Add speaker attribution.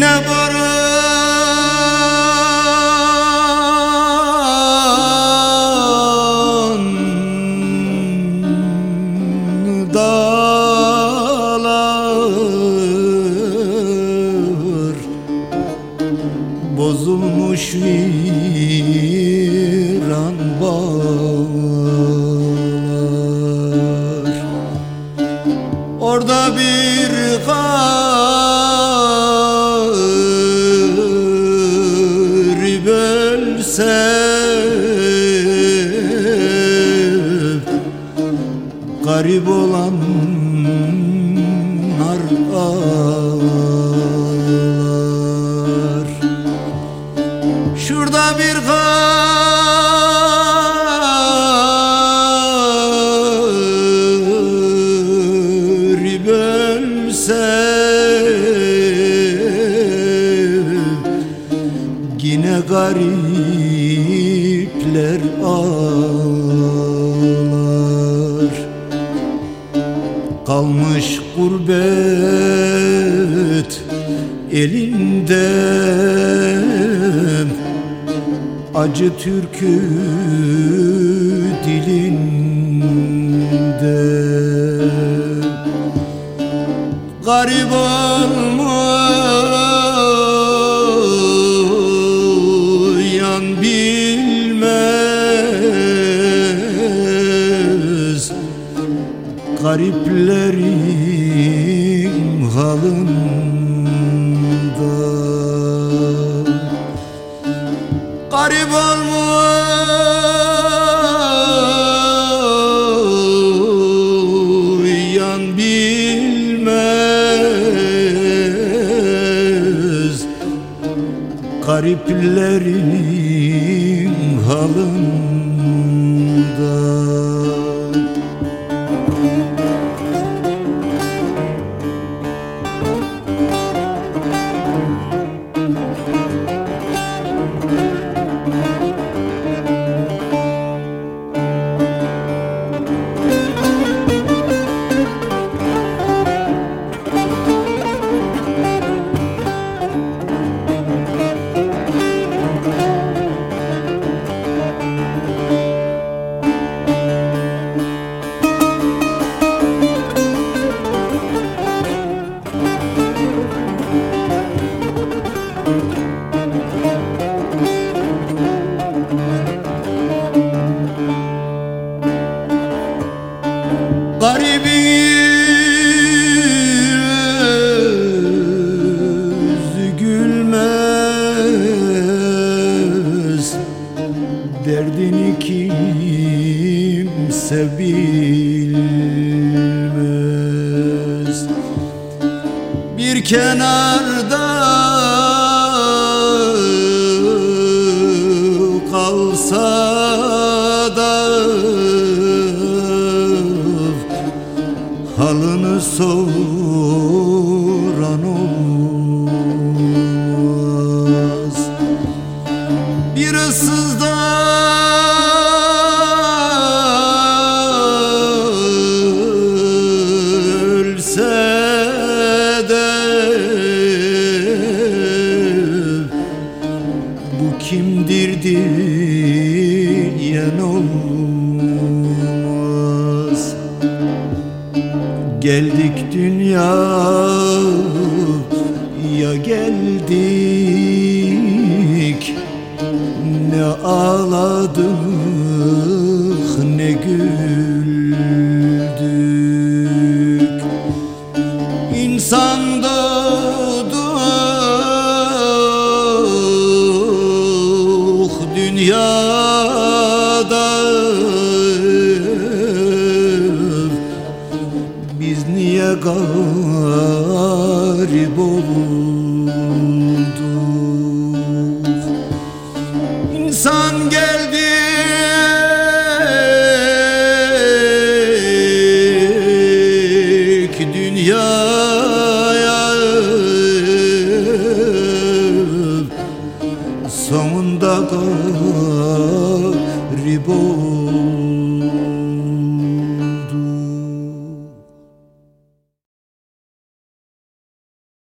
Speaker 1: Evine baran dağlar Bozulmuş viran bağlar Orada bir kar ölse Garip olanlar ağlar. Şurada bir garip ölse Yine garipler Kalmış gurbet elinde. Acı türkü dilinde. Garip olmayan bilmez Gariplerin halında. Garip olmayan bilmez Gariplerin halında Derdini kimse bilmez. Bir kenarda Halını soran olmaz. Bir ıssızda ölse de Bu kimdir diyen olmaz Geldik dünyaya geldik. Ne ağladık garip olduk İnsan geldik dünyaya Sonunda garip olduk